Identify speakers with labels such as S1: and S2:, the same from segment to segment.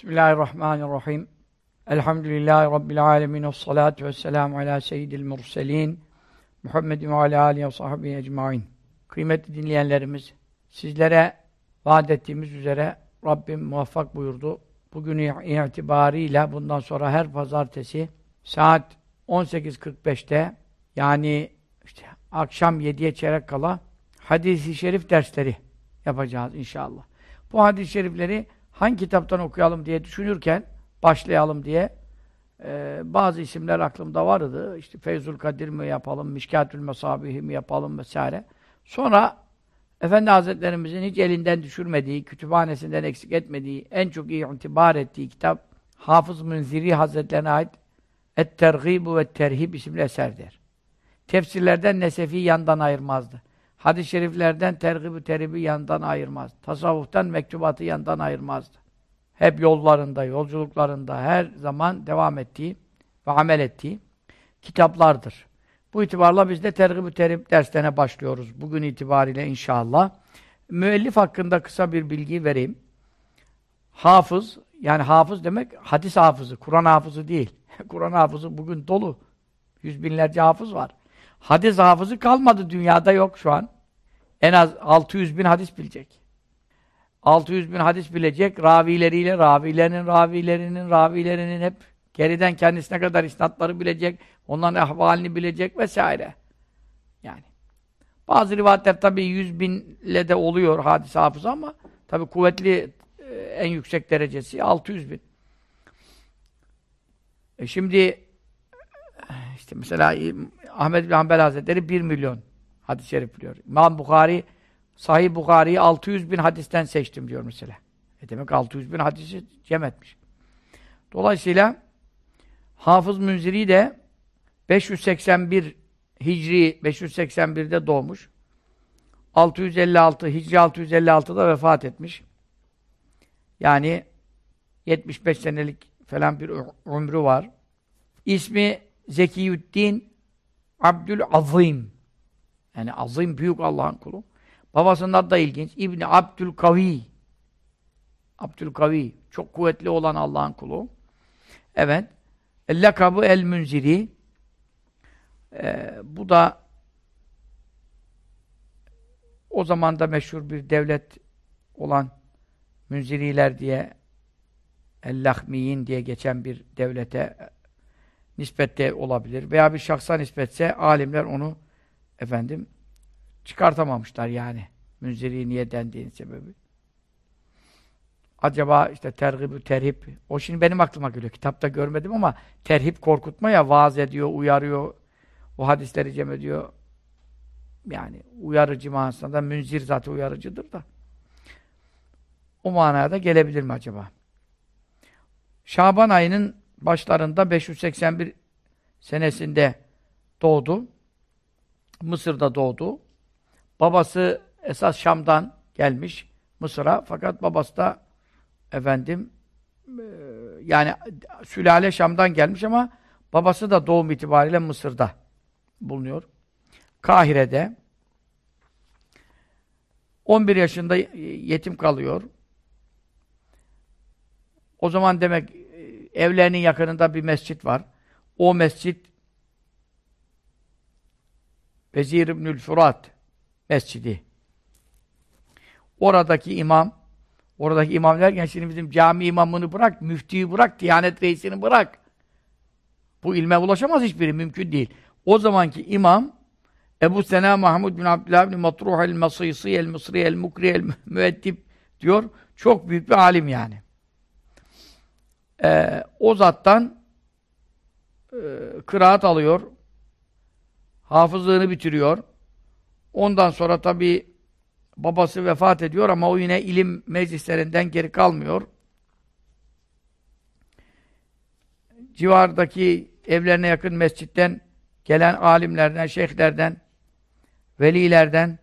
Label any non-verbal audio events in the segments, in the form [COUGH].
S1: Bismillahirrahmanirrahim. Elhamdülillahi Rabbil alemin. Ve salatu ve selamu ala seyyidil murselin. Muhammedin ve ala alihi ve sahbihi ecmain. Kıymetli dinleyenlerimiz, sizlere vaat ettiğimiz üzere Rabbim muvaffak buyurdu. Bugün itibariyle bundan sonra her pazartesi saat 18.45'te yani işte akşam 7'ye çeyrek kala hadis-i şerif dersleri yapacağız inşallah. Bu hadis-i şerifleri hangi kitaptan okuyalım diye düşünürken başlayalım diye e, bazı isimler aklımda vardı. İşte Feyzul Kadir mi yapalım, Mişkatül Mesabihi mi yapalım vesaire. Sonra Efendi Hazretlerimizin hiç elinden düşürmediği, kütüphanesinden eksik etmediği, en çok iyi itibar ettiği kitap Hafız Münziri Hazretlerine ait Et-Tergîbu ve Terhib isimli eserdir. Tefsirlerden Nesefi yandan ayırmazdı. Hadis-i şeriflerden tergib-ü teribi yandan ayırmaz. Tasavvuftan mektubatı yandan ayırmazdı. Hep yollarında, yolculuklarında her zaman devam ettiği ve amel ettiği kitaplardır. Bu itibarla biz de tergib-ü terib derslerine başlıyoruz. Bugün itibariyle inşallah. Müellif hakkında kısa bir bilgi vereyim. Hafız, yani hafız demek hadis hafızı, Kur'an hafızı değil. [LAUGHS] Kur'an hafızı bugün dolu. Yüz binlerce hafız var. Hadis hafızı kalmadı dünyada yok şu an. En az 600 bin hadis bilecek. 600 bin hadis bilecek, ravileriyle, ravilerinin, ravilerinin, ravilerinin hep geriden kendisine kadar isnatları bilecek, onların ahvalini bilecek vesaire. Yani. Bazı rivayetler tabii 100 binle de oluyor hadis hafızı ama tabii kuvvetli e, en yüksek derecesi 600 bin. E şimdi işte mesela Ahmed bin Hanbel Hazretleri 1 milyon hadis-i şerif biliyor. İmam Bukhari Sahih Bukhari'yi 600 bin hadisten seçtim diyor mesela. E demek 600 bin hadisi cem etmiş. Dolayısıyla Hafız Münziri de 581 Hicri 581'de doğmuş. 656 Hicri 656'da vefat etmiş. Yani 75 senelik falan bir ömrü var. İsmi Zekiyüddin Abdül Azim. Yani azim büyük Allah'ın kulu. Babasının adı da ilginç. İbni Abdülkavi. Abdülkavi. Çok kuvvetli olan Allah'ın kulu. Evet. Lakabı El-Münziri. Ee, bu da o zaman da meşhur bir devlet olan Münziriler diye El-Lahmiyin diye geçen bir devlete nispette olabilir. Veya bir şahsa nispetse alimler onu efendim çıkartamamışlar yani. Münziri niye dendiğin sebebi. Acaba işte tergib terhip, o şimdi benim aklıma geliyor. Kitapta görmedim ama terhip korkutma ya, vaaz ediyor, uyarıyor, o hadisleri cem ediyor. Yani uyarıcı manasında, münzir zaten uyarıcıdır da. O manada gelebilir mi acaba? Şaban ayının başlarında 581 senesinde doğdu. Mısır'da doğdu. Babası esas Şam'dan gelmiş Mısır'a. Fakat babası da efendim e, yani sülale Şam'dan gelmiş ama babası da doğum itibariyle Mısır'da bulunuyor. Kahire'de 11 yaşında yetim kalıyor. O zaman demek evlerinin yakınında bir mescit var. O mescit Vezir İbnül Furat Mescidi. Oradaki imam, oradaki imam derken şimdi bizim cami imamını bırak, müftüyü bırak, diyanet reisini bırak. Bu ilme ulaşamaz hiçbiri, mümkün değil. O zamanki imam, Ebu Sena Mahmud bin Abdullah bin Matruh el-Masisi el-Mısri el-Mukri el-Müeddib diyor. Çok büyük bir alim yani. Ee, o zattan e, kıraat alıyor. Hafızlığını bitiriyor. Ondan sonra tabi babası vefat ediyor ama o yine ilim meclislerinden geri kalmıyor. Civardaki evlerine yakın mescitten gelen alimlerden, şeyhlerden, velilerden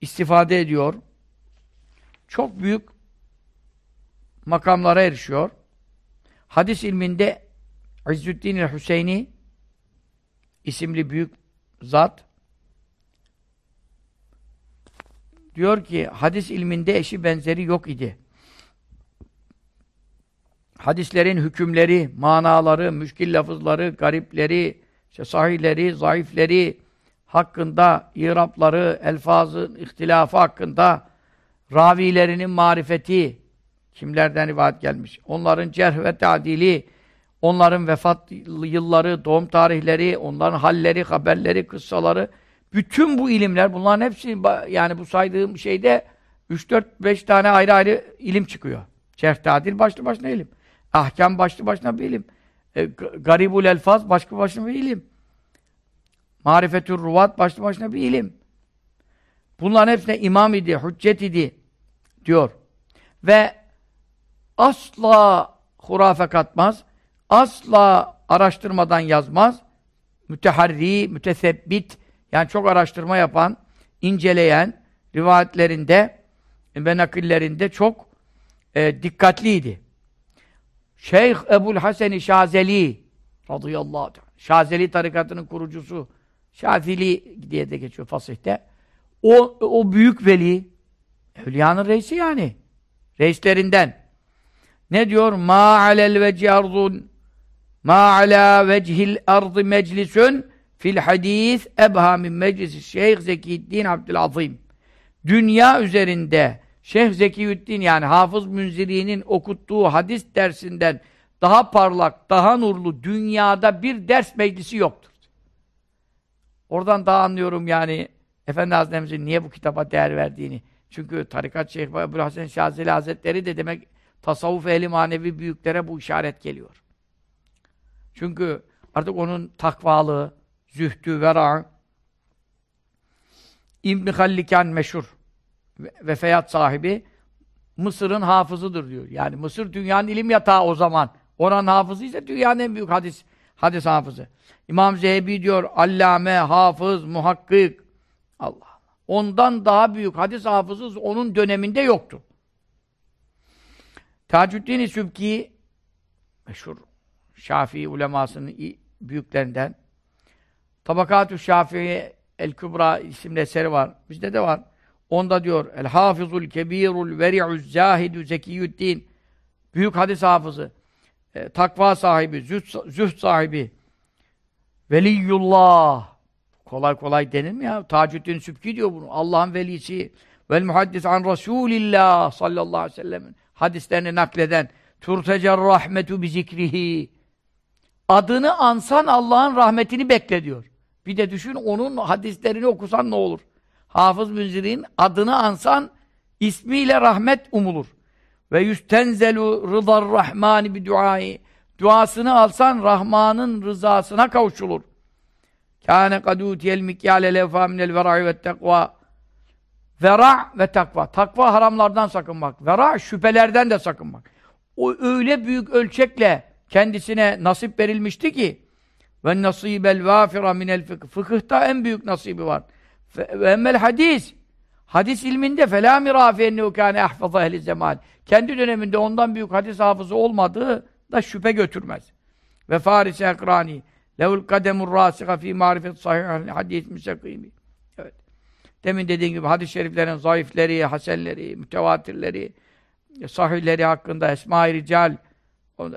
S1: istifade ediyor. Çok büyük makamlara erişiyor. Hadis ilminde İzzüddin el-Hüseyni isimli büyük zat diyor ki hadis ilminde eşi benzeri yok idi. hadislerin hükümleri, manaları, müşkil lafızları, garipleri, işte sahihleri, zayıfleri hakkında, irapları, elfazın ihtilafı hakkında, ravilerinin marifeti, kimlerden rivayet gelmiş, onların cerh ve tadili, onların vefat yılları, doğum tarihleri, onların halleri, haberleri, kıssaları, bütün bu ilimler, bunların hepsi yani bu saydığım şeyde 3-4-5 tane ayrı ayrı ilim çıkıyor. Cerh tadil başlı başına ilim. Ahkam başlı başına bir ilim. E, garibul elfaz başlı başına bir ilim. Marifetür ruvat başlı başına bir ilim. Bunların hepsine imam idi, hüccet idi diyor. Ve asla hurafe katmaz, asla araştırmadan yazmaz, müteharri, mütesebbit, yani çok araştırma yapan, inceleyen, rivayetlerinde ve nakillerinde çok e, dikkatliydi. Şeyh Ebul Hasen-i Şazeli radıyallahu anh, Şazeli tarikatının kurucusu, Şazeli diye de geçiyor fasihte. O, o büyük veli, evliyanın reisi yani, reislerinden. Ne diyor? Ma alel veci arzun ma ala vechil ardı meclisun fil hadis ebha min meclisi Şeyh Zekiddin Abdülazim. Dünya üzerinde Şeyh Zekiyüddin yani Hafız Münziri'nin okuttuğu hadis dersinden daha parlak, daha nurlu dünyada bir ders meclisi yoktur. Oradan daha anlıyorum yani Efendi Hazretlerimizin niye bu kitaba değer verdiğini. Çünkü Tarikat Şeyh Ebu Hasan Şazeli Hazretleri de demek tasavvuf ehli manevi büyüklere bu işaret geliyor. Çünkü artık onun takvalığı, zühdü, vera İbn-i Hallikan meşhur ve feyat sahibi Mısır'ın hafızıdır diyor. Yani Mısır dünyanın ilim yatağı o zaman. Oranın hafızı ise dünyanın en büyük hadis hadis hafızı. İmam Zehebi diyor allame, hafız, muhakkik. Allah Ondan daha büyük hadis hafızı onun döneminde yoktu. Tacuddin-i Sübki meşhur Şafii ulemasının büyüklerinden Tabakat-ı Şafii El-Kübra isimli eseri var. Bizde de var. Onda diyor El Hafizul Kebirul Veri'uz Zahidü Zekiyüddin büyük hadis hafızı e, takva sahibi, züht, züht sahibi Veliyullah kolay kolay denir mi ya? Tacuddin Sübki diyor bunu. Allah'ın velisi vel muhaddis an Resulillah sallallahu aleyhi ve sellem'in hadislerini nakleden turtecer rahmetu bi zikrihi adını ansan Allah'ın rahmetini bekle diyor. Bir de düşün onun hadislerini okusan ne olur? Hafız Münzir'in adını ansan ismiyle rahmet umulur. Ve yüstenzelu rızar rahmani bi duayı. Duasını alsan Rahman'ın rızasına kavuşulur. Kâne kadûtiyel mikyâle levfâ minel verâ'i ve tekvâ. Vera ve takva. Takva haramlardan sakınmak. Vera şüphelerden de sakınmak. O öyle büyük ölçekle kendisine nasip verilmişti ki ve nasibel vâfira minel fıkh. Fıkıhta en büyük nasibi var. Ve emmel hadis. Hadis ilminde felâ mirâfi ennehu kâne ahfaza ehli zemal. Kendi döneminde ondan büyük hadis hafızı olmadığı da şüphe götürmez. Ve Faris ekrani. Levul kademur râsika fî marifet sahih hadis müstakîmi. Demin dediğim gibi hadis-i şeriflerin zayıfleri, hasenleri, mütevatirleri, sahihleri hakkında esma-i rical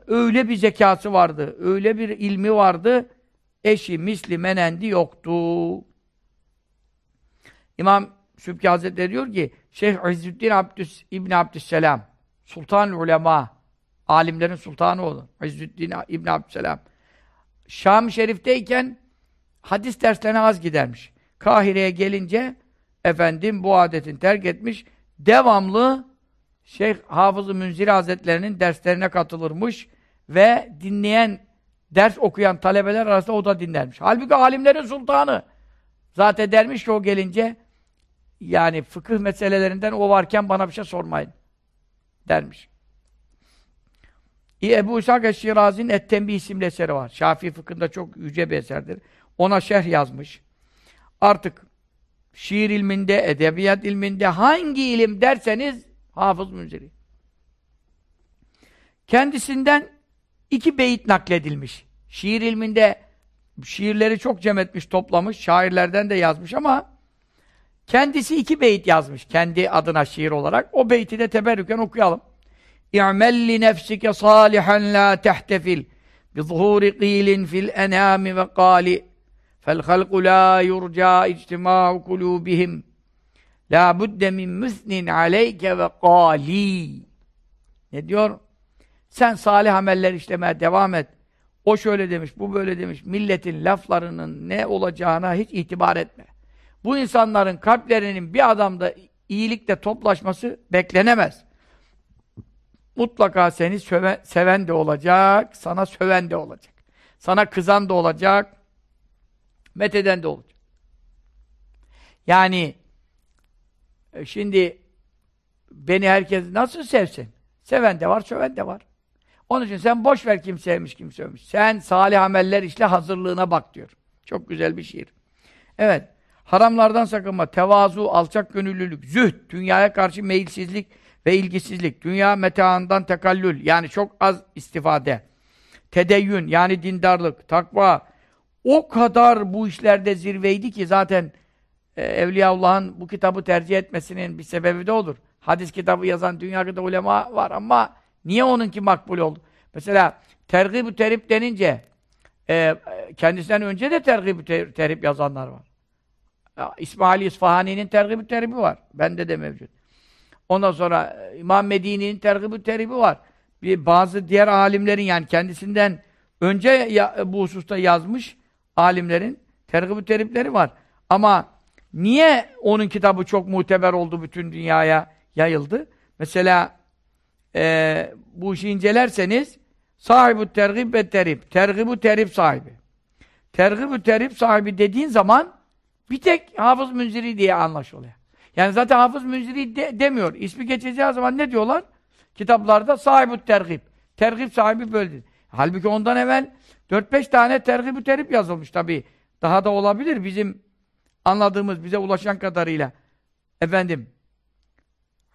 S1: öyle bir zekası vardı, öyle bir ilmi vardı, eşi, misli, menendi yoktu. İmam Sübki Hazretleri diyor ki, Şeyh İzzüddin Abdüs, İbni Abdüsselam, Sultan Ulema, alimlerin sultanı oldu. İzzüddin İbni Abdüsselam. Şam-ı Şerif'teyken hadis derslerine az gidermiş. Kahire'ye gelince efendim bu adetini terk etmiş. Devamlı Şeyh Hafız-ı Münzir Hazretlerinin derslerine katılırmış ve dinleyen, ders okuyan talebeler arasında o da dinlermiş. Halbuki alimlerin sultanı. Zaten dermiş ki o gelince yani fıkıh meselelerinden o varken bana bir şey sormayın dermiş. Ebu İshak Eşşirazi'nin Et-Tembih isimli eseri var. Şafii fıkhında çok yüce bir eserdir. Ona şerh yazmış. Artık şiir ilminde, edebiyat ilminde hangi ilim derseniz Hafız Münziri. Kendisinden iki beyit nakledilmiş. Şiir ilminde şiirleri çok cem etmiş, toplamış. Şairlerden de yazmış ama kendisi iki beyit yazmış. Kendi adına şiir olarak. O beyti de teberrüken okuyalım. Salihan la tehtefil bi zuhuri qilin fil enami ve qali fel halku la yurca ictima'u kulubihim la budde min müsnin aleyke ve qali ne diyor? Sen salih ameller işlemeye devam et. O şöyle demiş, bu böyle demiş. Milletin laflarının ne olacağına hiç itibar etme. Bu insanların kalplerinin bir adamda iyilikle toplaşması beklenemez. Mutlaka seni söve, seven de olacak, sana söven de olacak. Sana kızan da olacak, metheden de olacak. Yani e, şimdi beni herkes nasıl sevsin? Seven de var, söven de var. Onun için sen boş ver kim sevmiş, kim sevmiş. Sen salih ameller işle hazırlığına bak diyor. Çok güzel bir şiir. Evet. Haramlardan sakınma, tevazu, alçak gönüllülük, zühd, dünyaya karşı meyilsizlik ve ilgisizlik, dünya metaından tekallül, yani çok az istifade, tedeyyün, yani dindarlık, takva, o kadar bu işlerde zirveydi ki zaten e, Evliyaullah'ın bu kitabı tercih etmesinin bir sebebi de olur. Hadis kitabı yazan dünya kadar ulema var ama niye onunki makbul oldu? Mesela tergib-ü terip denince e, kendisinden önce de tergib-ü terip yazanlar var. İsmail İsfahani'nin tergib-ü teribi var. Bende de mevcut. Ondan sonra e, İmam Medini'nin tergib-ü teribi var. Bir, bazı diğer alimlerin yani kendisinden önce ya, bu hususta yazmış alimlerin tergib-ü teripleri var. Ama niye onun kitabı çok muteber oldu bütün dünyaya yayıldı? Mesela e, bu işi incelerseniz sahibi tergib ve terip. Tergib-ü terip sahibi. Tergib-ü terip sahibi dediğin zaman bir tek Hafız Münziri diye anlaşılıyor. Yani zaten Hafız Münziri de, demiyor. İsmi geçeceği zaman ne diyorlar? Kitaplarda sahibi tergib. Tergib sahibi böyle Halbuki ondan evvel 4-5 tane tergib terip yazılmış tabi. Daha da olabilir bizim anladığımız, bize ulaşan kadarıyla. Efendim,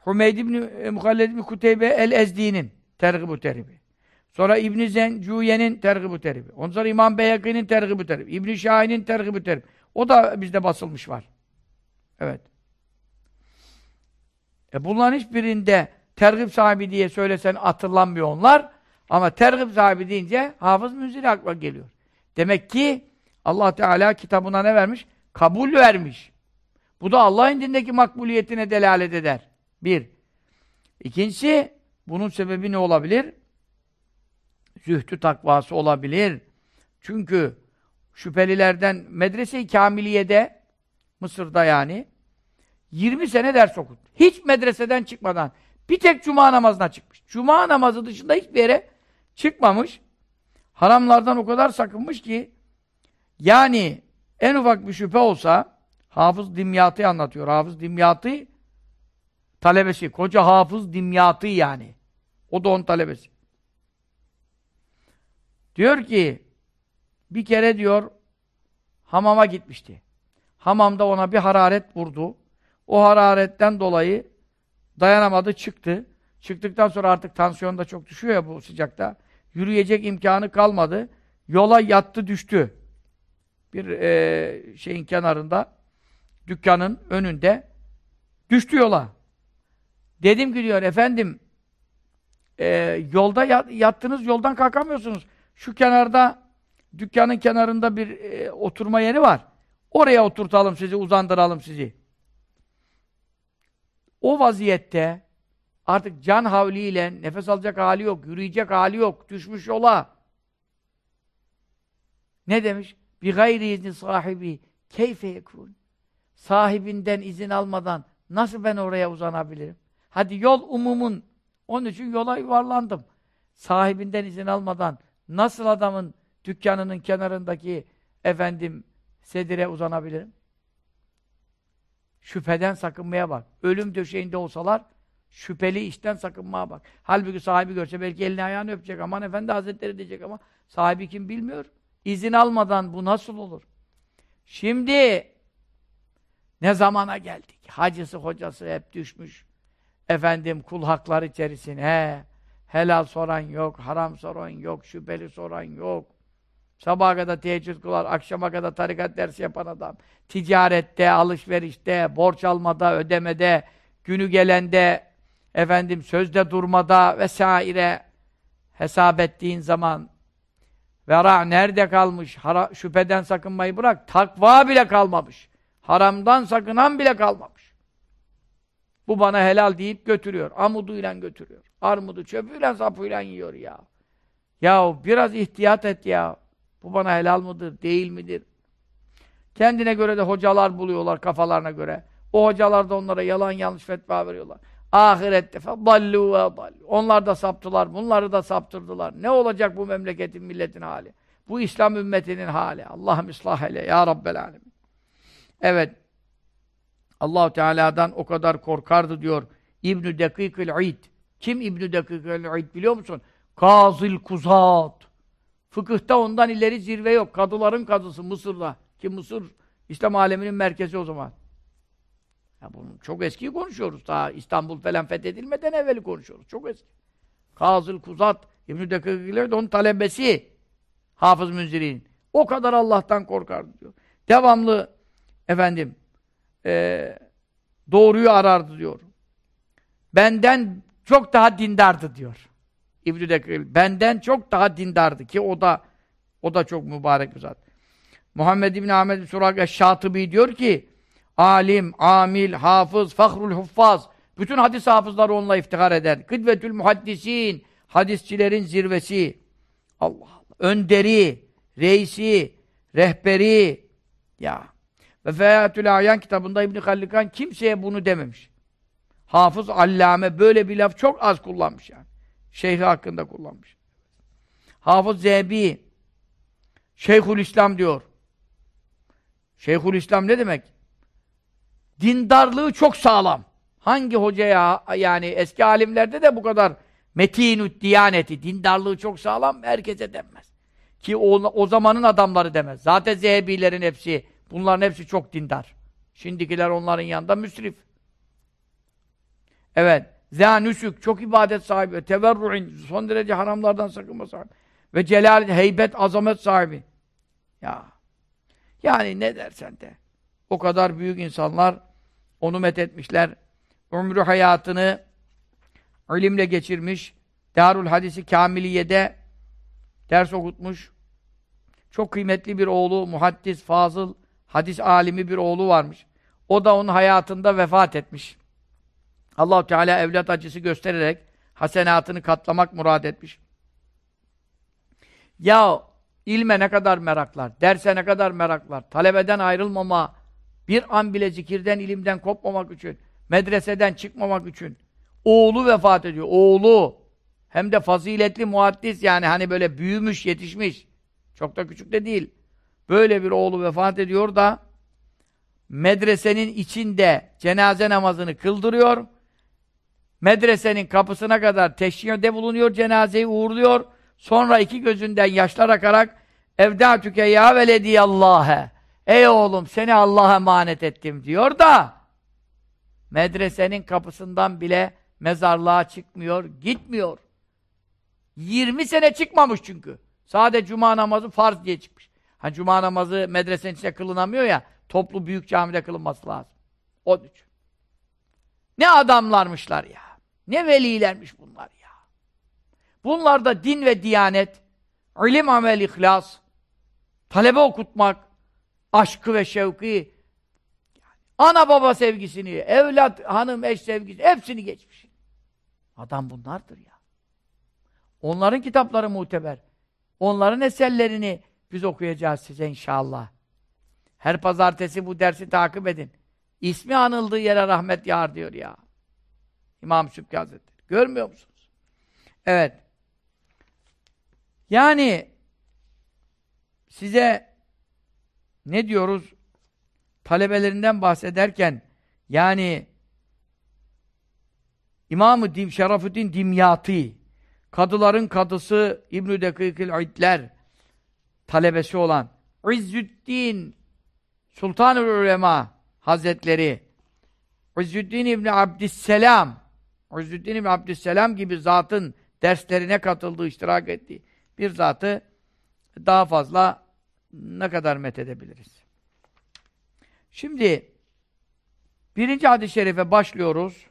S1: Hümeyd ibn e, Muhalled ibn Kuteybe el-Ezdi'nin tergib teribi. Sonra İbn Zencüye'nin tergib teribi. Ondan sonra İmam Beyhaki'nin tergib teribi. İbn Şahin'in tergib teribi. O da bizde basılmış var. Evet. E bunların hiçbirinde tergib sahibi diye söylesen hatırlanmıyor onlar. Ama tergib sahibi deyince Hafız Münziri akla geliyor. Demek ki Allah Teala kitabına ne vermiş? Kabul vermiş. Bu da Allah indindeki makbuliyetine delalet eder. Bir. İkincisi, bunun sebebi ne olabilir? Zühtü takvası olabilir. Çünkü şüphelilerden medrese-i Kamiliye'de Mısır'da yani 20 sene ders okuttu. Hiç medreseden çıkmadan bir tek cuma namazına çıkmış. Cuma namazı dışında hiçbir yere çıkmamış. Haramlardan o kadar sakınmış ki yani en ufak bir şüphe olsa Hafız Dimyat'ı anlatıyor. Hafız Dimyat'ı talebesi. Koca Hafız Dimyat'ı yani. O da onun talebesi. Diyor ki bir kere diyor hamama gitmişti. Hamamda ona bir hararet vurdu. O hararetten dolayı dayanamadı, çıktı. Çıktıktan sonra artık tansiyon da çok düşüyor ya bu sıcakta. Yürüyecek imkanı kalmadı. Yola yattı, düştü. Bir e, şeyin kenarında, dükkanın önünde düştü yola. Dedim ki diyor, efendim e, yolda yattınız, yoldan kalkamıyorsunuz. Şu kenarda dükkanın kenarında bir e, oturma yeri var. Oraya oturtalım sizi, uzandıralım sizi. O vaziyette artık can havliyle nefes alacak hali yok, yürüyecek hali yok, düşmüş yola. Ne demiş? Bir gayri izni sahibi keyfe yekun. Sahibinden izin almadan nasıl ben oraya uzanabilirim? Hadi yol umumun. Onun için yola yuvarlandım. Sahibinden izin almadan nasıl adamın dükkanının kenarındaki efendim sedire uzanabilirim? Şüpheden sakınmaya bak. Ölüm döşeğinde olsalar şüpheli işten sakınmaya bak. Halbuki sahibi görse belki elini ayağını öpecek. Aman efendi hazretleri diyecek ama sahibi kim bilmiyor. İzin almadan bu nasıl olur? Şimdi ne zamana geldik? Hacısı hocası hep düşmüş. Efendim kul haklar içerisine. Helal soran yok, haram soran yok, şüpheli soran yok. Sabaha kadar teheccüd kılar, akşama kadar tarikat dersi yapan adam. Ticarette, alışverişte, borç almada, ödemede, günü gelende efendim sözde durmada vesaire hesap ettiğin zaman vera nerede kalmış? Hara, şüpheden sakınmayı bırak. Takva bile kalmamış. Haramdan sakınan bile kalmamış. Bu bana helal deyip götürüyor. Amuduyla götürüyor. Armudu çöpüyle sapıyla yiyor ya. Ya biraz ihtiyat et ya. Bu bana helal mıdır, değil midir? Kendine göre de hocalar buluyorlar kafalarına göre. O hocalar da onlara yalan yanlış fetva veriyorlar. Ahirette fedallu ve dallu. Onlar da saptılar, bunları da saptırdılar. Ne olacak bu memleketin, milletin hali? Bu İslam ümmetinin hali. Allah'ım ıslah eyle ya Rabbel alemin. Evet. Allahu Teala'dan o kadar korkardı diyor İbn-i Dekikül İd. Kim İbn-i Dekikül İd biliyor musun? Kazil Kuzat. Fıkıhta ondan ileri zirve yok. Kadıların kadısı Mısır'da. Ki Mısır İslam aleminin merkezi o zaman. Ya bunu çok eski konuşuyoruz. Daha İstanbul falan fethedilmeden evveli konuşuyoruz. Çok eski. Kazıl Kuzat İbn-i de onun talebesi. Hafız Münziri'nin. O kadar Allah'tan korkardı diyor. Devamlı efendim e, doğruyu arardı diyor. Benden çok daha dindardı diyor. İbn-i. Benden çok daha dindardı ki o da o da çok mübarek bir zat. Muhammed İbni Ahmed Suraka Şatıbi diyor ki alim, amil, hafız, fahrul huffaz bütün hadis hafızları onunla iftihar eder. Kıdvetül muhaddisin hadisçilerin zirvesi. Allah Allah. Önderi, reisi, rehberi ya. Ve Feyatül Ayan kitabında İbn Hallikan kimseye bunu dememiş. Hafız Allame böyle bir laf çok az kullanmış yani. Şeyhi hakkında kullanmış. Hafız Zebi Şeyhül İslam diyor. Şeyhül İslam ne demek? Dindarlığı çok sağlam. Hangi hocaya yani eski alimlerde de bu kadar metinü't diyaneti, dindarlığı çok sağlam herkese denmez. Ki o, o zamanın adamları demez. Zaten Zehebilerin hepsi, bunların hepsi çok dindar. Şimdikiler onların yanında müsrif. Evet. Zânüsük, çok ibadet sahibi. Teverru'in, son derece haramlardan sakınma sahibi. Ve celal, heybet, azamet sahibi. Ya. Yani ne dersen de. O kadar büyük insanlar onu methetmişler. Ömrü hayatını ilimle geçirmiş. Darul Hadisi Kamiliye'de ders okutmuş. Çok kıymetli bir oğlu, muhaddis, fazıl, hadis alimi bir oğlu varmış. O da onun hayatında vefat etmiş. Allahu Teala evlat acısı göstererek hasenatını katlamak murad etmiş. Ya ilme ne kadar meraklar, derse ne kadar meraklar, talebeden ayrılmama, bir an bile zikirden, ilimden kopmamak için, medreseden çıkmamak için. Oğlu vefat ediyor, oğlu. Hem de faziletli muhaddis yani hani böyle büyümüş, yetişmiş. Çok da küçük de değil. Böyle bir oğlu vefat ediyor da medresenin içinde cenaze namazını kıldırıyor medresenin kapısına kadar teşhirde bulunuyor, cenazeyi uğurluyor. Sonra iki gözünden yaşlar akarak evdâtüke ya velediyallâhe Ey oğlum seni Allah'a emanet ettim diyor da medresenin kapısından bile mezarlığa çıkmıyor, gitmiyor. 20 sene çıkmamış çünkü. Sadece cuma namazı farz diye çıkmış. Hani cuma namazı medresenin içinde kılınamıyor ya, toplu büyük camide kılınması lazım. O için. Ne adamlarmışlar ya. Ne velilermiş bunlar ya. Bunlarda din ve diyanet, ilim, amel, ihlas, talebe okutmak, aşkı ve şevki, ana baba sevgisini, evlat, hanım, eş sevgisi, hepsini geçmiş. Adam bunlardır ya. Onların kitapları muteber. Onların eserlerini biz okuyacağız size inşallah. Her pazartesi bu dersi takip edin. İsmi anıldığı yere rahmet yağar diyor ya. İmam Sübki Hazretleri. Görmüyor musunuz? Evet. Yani size ne diyoruz? Talebelerinden bahsederken yani İmam-ı Dim, Şerafuddin Dimyati kadıların kadısı İbn-i Dekikil talebesi olan İzzüddin Sultan-ı Ulema Hazretleri İzzüddin İbni Abdüsselam İzzüddin İbni Abdüsselam gibi zatın derslerine katıldığı, iştirak ettiği bir zatı daha fazla ne kadar methedebiliriz? Şimdi birinci hadis-i şerife başlıyoruz.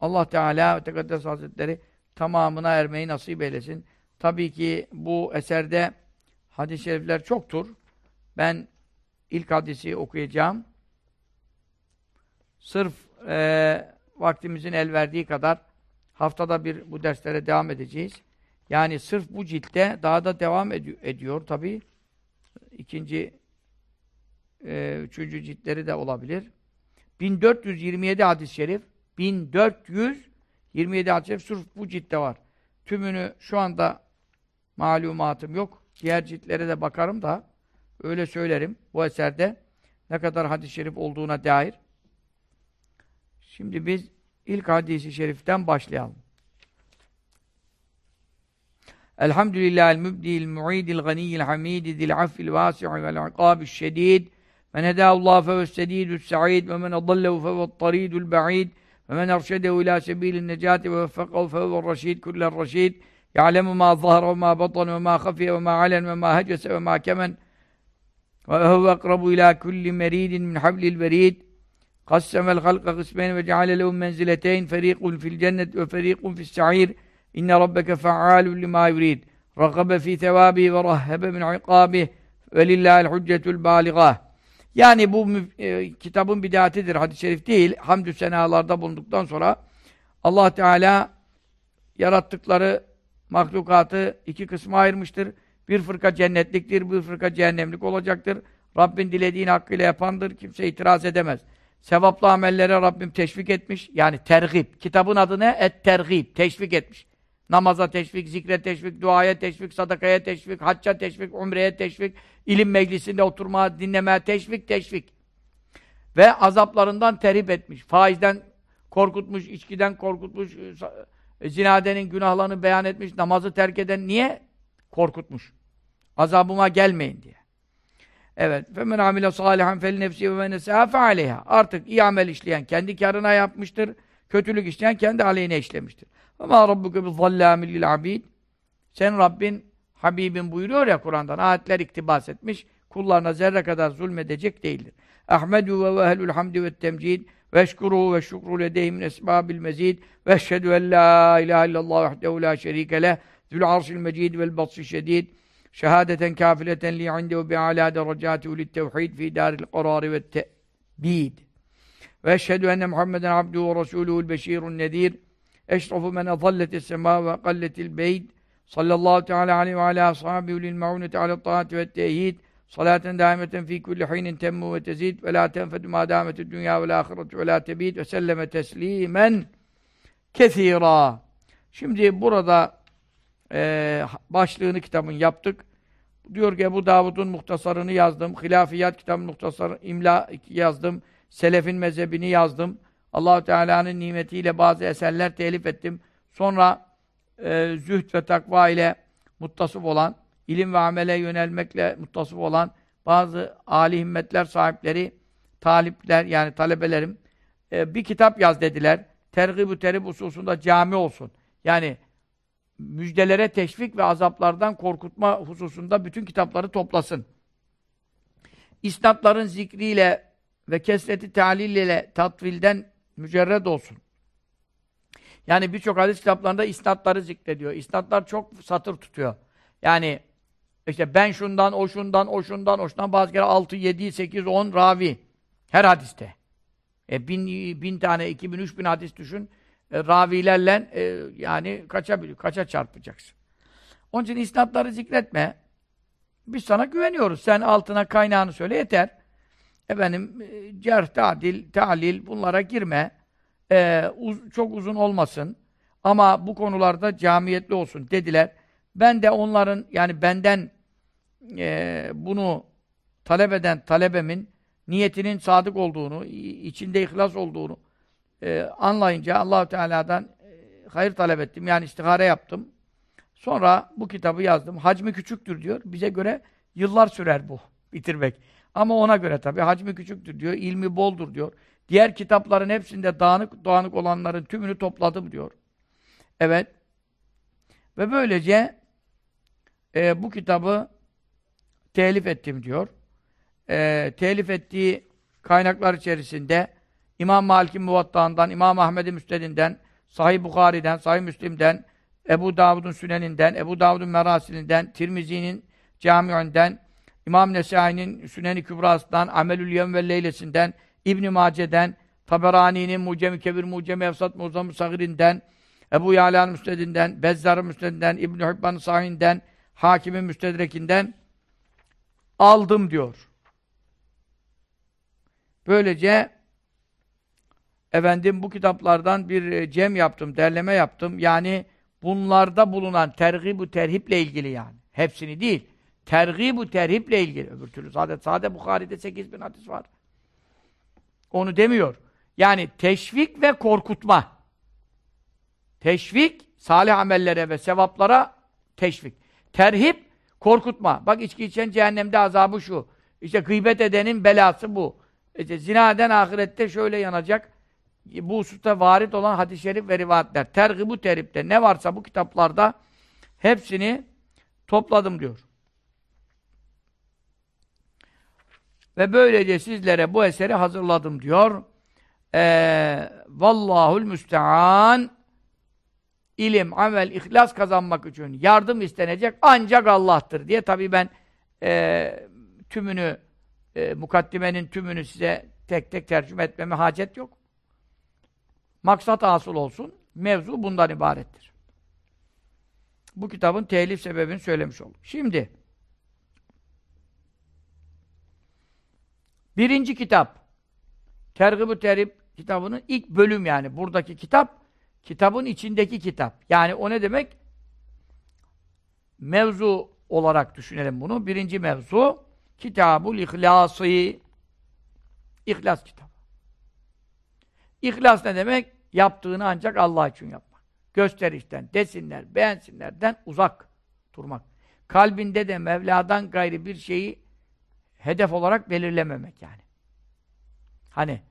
S1: Allah Teala Tekaddes Hazretleri tamamına ermeyi nasip eylesin. Tabii ki bu eserde hadis-i şerifler çoktur. Ben ilk hadisi okuyacağım. Sırf e, vaktimizin el verdiği kadar haftada bir bu derslere devam edeceğiz. Yani sırf bu ciltte daha da devam ed ediyor tabii. İkinci, e, üçüncü ciltleri de olabilir. 1427 hadis-i şerif 1427 hadis-i şerif sırf bu ciltte var. Tümünü şu anda malumatım yok. Diğer ciltlere de bakarım da öyle söylerim bu eserde ne kadar hadis-i şerif olduğuna dair. Şimdi biz ilk hadisi şeriften başlayalım. الحمد لله المبدي المعيد الغني الحميد ذي العفو الواسع والعقاب الشديد. من هداه الله فهو السديد السعيد ومن أضله فهو الطريد البعيد. ومن أرشده إلى سبيل النجاة ووفقه فهو الرشيد كل الرشيد. يعلم ما ظهر وما بطن وما خفي وما علن وما هجس وما كمن. وهو أقرب إلى كل مريد من حبل البريد. قسم الخلق قسمين وجعل لهم منزلتين فريق في الجنة وفريق في السعير. İnne rabbeke fe'alun lima yurid ragabe fi tevabi ve rahhebe min ikabih ve lillâhil hüccetül bâligâh yani bu e, kitabın bidatidir, hadis-i şerif değil. Hamdü senalarda bulunduktan sonra Allah Teala yarattıkları mahlukatı iki kısma ayırmıştır. Bir fırka cennetliktir, bir fırka cehennemlik olacaktır. Rabbin dilediğini hakkıyla yapandır. Kimse itiraz edemez. Sevaplı amellere Rabbim teşvik etmiş. Yani tergib. Kitabın adı ne? Et-tergib. Teşvik etmiş. Namaza teşvik, zikre teşvik, duaya teşvik, sadakaya teşvik, hacca teşvik, umreye teşvik, ilim meclisinde oturma, dinleme teşvik, teşvik. Ve azaplarından terip etmiş. Faizden korkutmuş, içkiden korkutmuş, e, zinadenin günahlarını beyan etmiş, namazı terk eden niye? Korkutmuş. Azabıma gelmeyin diye. Evet. فَمَنْ عَمِلَ صَالِحًا فَلْنَفْسِهِ وَمَنْ نَسَاهَ فَعَلَيْهَا Artık iyi amel işleyen kendi karına yapmıştır. Kötülük işleyen kendi aleyhine işlemiştir. وَمَا رَبُّكَ بِظَلَّامٍ لِلْعَبِيدِ Sen Rabbin, Habibin buyuruyor ya Kur'an'dan, ayetler iktibas etmiş, kullarına zerre kadar zulmedecek değildir. Ahmedu ve vehelül hamdi ve temcid ve eşkuru ve şükru ledeyhim esbabil mezid ve eşhedü en la ilahe illallah vahdehu la şerike leh zül arşil mecid vel batsi şedid şehadeten kafileten li indehu bi'ala derecati ulit tevhid fi daril karari ve te'bid ve eşhedü enne Muhammeden abduhu ve resuluhu'l beşirun nedir eşrafu men azalletis sema ve kalletil beyd sallallahu teala aleyhi ve alâ ashabihi lil ma'uneti ala taati ve teyhid salaten daimeten fi kulli hinin temmu ve tezid ve la tenfedu ma dametü dünya ve ahiretu ve la tebid ve selleme teslimen kethira. Şimdi burada e, başlığını kitabın yaptık. Diyor ki bu Davud'un muhtasarını yazdım. Hilafiyat kitabının muhtasarı imla yazdım. Selefin mezhebini yazdım. Allahu Teala'nın nimetiyle bazı eserler telif ettim. Sonra e, zühd ve takva ile muttasıf olan, ilim ve amele yönelmekle muttasıf olan bazı âli himmetler sahipleri, talipler yani talebelerim e, bir kitap yaz dediler. Tergib-ü terib hususunda cami olsun. Yani müjdelere teşvik ve azaplardan korkutma hususunda bütün kitapları toplasın. İsnatların zikriyle ve kesreti talil ile tatvilden mücerred olsun. Yani birçok hadis kitaplarında isnatları zikrediyor. İsnatlar çok satır tutuyor. Yani işte ben şundan, o şundan, o şundan, o şundan bazı kere 6, 7, 8, 10 ravi. Her hadiste. E bin, bin tane, iki bin, üç bin hadis düşün. E, ravilerle e, yani kaça, kaça çarpacaksın. Onun için isnatları zikretme. Biz sana güveniyoruz. Sen altına kaynağını söyle yeter. Efendim, e, cerh, tadil, talil bunlara girme e, uz çok uzun olmasın ama bu konularda camiyetli olsun dediler. Ben de onların yani benden e, bunu talep eden talebemin niyetinin sadık olduğunu, içinde ihlas olduğunu e, anlayınca allah Teala'dan e, hayır talep ettim. Yani istihare yaptım. Sonra bu kitabı yazdım. Hacmi küçüktür diyor. Bize göre yıllar sürer bu bitirmek. Ama ona göre tabii hacmi küçüktür diyor. ilmi boldur diyor. Diğer kitapların hepsinde dağınık dağınık olanların tümünü topladım diyor. Evet. Ve böylece e, bu kitabı telif ettim diyor. E, telif ettiği kaynaklar içerisinde İmam Malik'in Muvatta'ından, İmam Ahmed'in Müsted'inden, Sahih Bukhari'den, Sahih Müslim'den, Ebu Davud'un Süneninden, Ebu Davud'un Merasilinden, Tirmizi'nin Camii'nden, İmam Nesai'nin Süneni Kübras'tan, Amelül Yevm ve Leylesi'nden, İbn Mace'den, Taberani'nin Mucem-i Kebir, Mucem-i Efsat, Muzzam-ı Sagir'inden, Ebu Yala'nın Müsted'inden, Bezzar'ın Müsted'inden, İbn-i Hibban'ın Sahihinden, Hakim'in Müstedrekinden aldım diyor. Böylece efendim bu kitaplardan bir e, cem yaptım, derleme yaptım. Yani bunlarda bulunan tergib-u terhiple ilgili yani. Hepsini değil. Tergib-u terhiple ilgili. Öbür türlü sade, sade Bukhari'de 8 bin hadis var. Onu demiyor. Yani teşvik ve korkutma. Teşvik, salih amellere ve sevaplara teşvik. Terhip, korkutma. Bak içki içen cehennemde azabı şu. İşte gıybet edenin belası bu. İşte zina eden ahirette şöyle yanacak. Bu hususta varit olan hadis-i şerif ve rivayetler. Tergib-u terhipte ne varsa bu kitaplarda hepsini topladım diyor. Ve böylece sizlere bu eseri hazırladım diyor. Ee, Vallahul müstean ilim, amel, ihlas kazanmak için yardım istenecek ancak Allah'tır diye tabii ben e, tümünü e, mukaddimenin tümünü size tek tek tercüme etmeme hacet yok. Maksat asıl olsun. Mevzu bundan ibarettir. Bu kitabın telif sebebini söylemiş oldum. Şimdi birinci kitap Tergib-ü Terib kitabının ilk bölüm yani. Buradaki kitap kitabın içindeki kitap. Yani o ne demek? Mevzu olarak düşünelim bunu. Birinci mevzu Kitabul İhlası İhlas kitabı. İhlas ne demek? Yaptığını ancak Allah için yapmak. Gösterişten, desinler, beğensinlerden uzak durmak. Kalbinde de Mevla'dan gayri bir şeyi hedef olarak belirlememek yani. Hani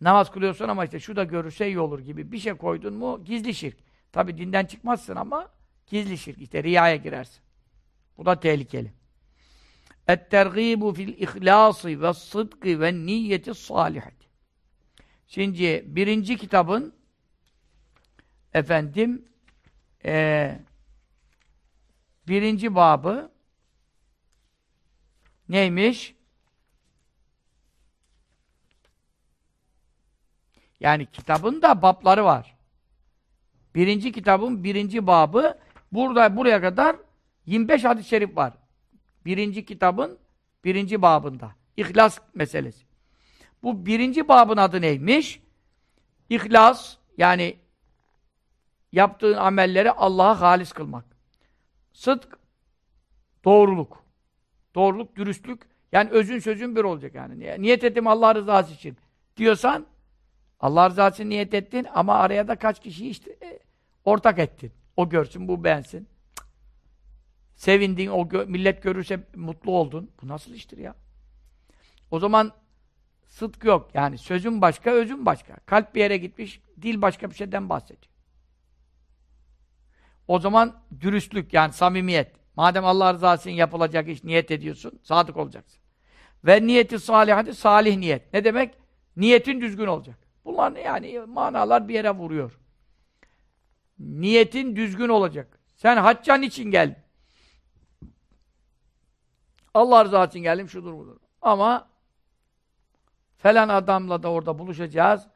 S1: namaz kılıyorsun ama işte şu da görürse iyi olur gibi bir şey koydun mu gizli şirk. Tabi dinden çıkmazsın ama gizli şirk. işte riyaya girersin. Bu da tehlikeli. Et-tergibu fil sıdkı ve niyeti salihati. Şimdi birinci kitabın efendim e, birinci babı neymiş? Yani kitabın da babları var. Birinci kitabın birinci babı burada buraya kadar 25 hadis-i şerif var. Birinci kitabın birinci babında. İhlas meselesi. Bu birinci babın adı neymiş? İhlas, yani yaptığın amelleri Allah'a halis kılmak. Sıdk, doğruluk. Doğruluk, dürüstlük. Yani özün sözün bir olacak yani. Niyet ettim Allah rızası için diyorsan Allah rızası için niyet ettin ama araya da kaç kişi işte e, ortak ettin. O görsün, bu beğensin. Sevindin, o gö millet görürse mutlu oldun. Bu nasıl iştir ya? O zaman sıdk yok. Yani sözün başka, özün başka. Kalp bir yere gitmiş, dil başka bir şeyden bahsediyor. O zaman dürüstlük yani samimiyet. Madem Allah rızası için yapılacak iş niyet ediyorsun, sadık olacaksın. Ve niyeti salihati salih niyet. Ne demek? Niyetin düzgün olacak. Bunlar yani manalar bir yere vuruyor. Niyetin düzgün olacak. Sen haccan için gel. Allah rızası için geldim şudur budur. Ama falan adamla da orada buluşacağız.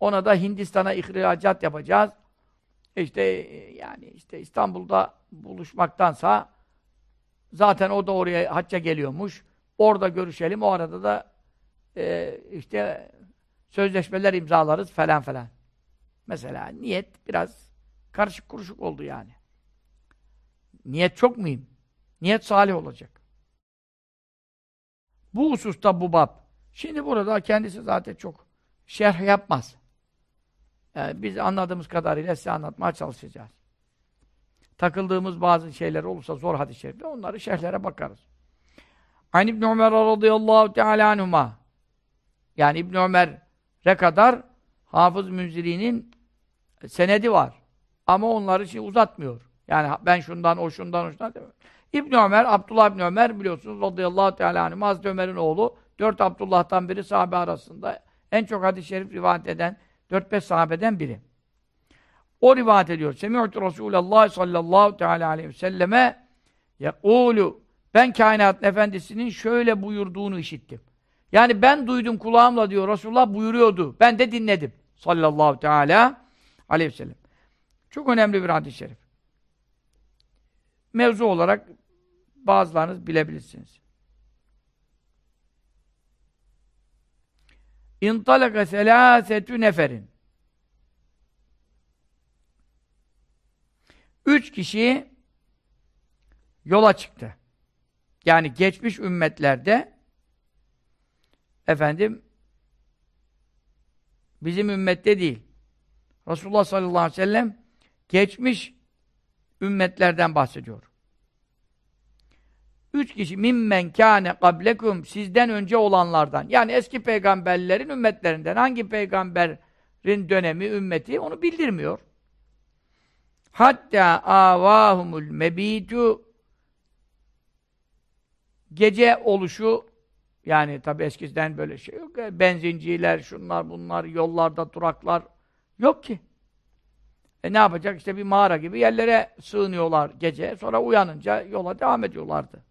S1: Ona da Hindistan'a ihracat yapacağız. İşte yani işte İstanbul'da buluşmaktansa zaten o da oraya hacca geliyormuş. Orada görüşelim. O arada da e, işte sözleşmeler imzalarız falan falan. Mesela niyet biraz karışık kuruşuk oldu yani. Niyet çok mühim. Niyet salih olacak. Bu hususta bu bab. Şimdi burada kendisi zaten çok şerh yapmaz. Yani biz anladığımız kadarıyla size anlatmaya çalışacağız. Takıldığımız bazı şeyler olursa zor hadis-i şerifte onları şerhlere bakarız. Aynı İbn Ömer radıyallahu teala anhuma yani İbn Ömer'e kadar Hafız Münziri'nin senedi var. Ama onları şey uzatmıyor. Yani ben şundan, o şundan, o şundan demiyor. İbn Ömer, Abdullah İbn Ömer biliyorsunuz radıyallahu teala anhüm Hazreti Ömer'in oğlu. Dört Abdullah'tan biri sahabe arasında en çok hadis-i şerif rivayet eden dört beş sahabeden biri. O rivayet ediyor. Semi'tu Resulallah sallallahu teala aleyhi ve selleme yekulu ben kainatın efendisinin şöyle buyurduğunu işittim. Yani ben duydum kulağımla diyor Resulullah buyuruyordu. Ben de dinledim. Sallallahu teala aleyhi ve sellem. Çok önemli bir hadis-i şerif. Mevzu olarak bazılarınız bilebilirsiniz. İntalaka selâsetü neferin. Üç kişi yola çıktı. Yani geçmiş ümmetlerde efendim bizim ümmette değil. Resulullah sallallahu aleyhi ve sellem geçmiş ümmetlerden bahsediyor. Üç kişi mimmen kâne kablekum sizden önce olanlardan. Yani eski peygamberlerin ümmetlerinden. Hangi peygamberin dönemi, ümmeti onu bildirmiyor. Hatta avahumul mebitu gece oluşu yani tabi eskiden böyle şey yok. Benzinciler, şunlar bunlar, yollarda duraklar yok ki. E ne yapacak? İşte bir mağara gibi yerlere sığınıyorlar gece. Sonra uyanınca yola devam ediyorlardı.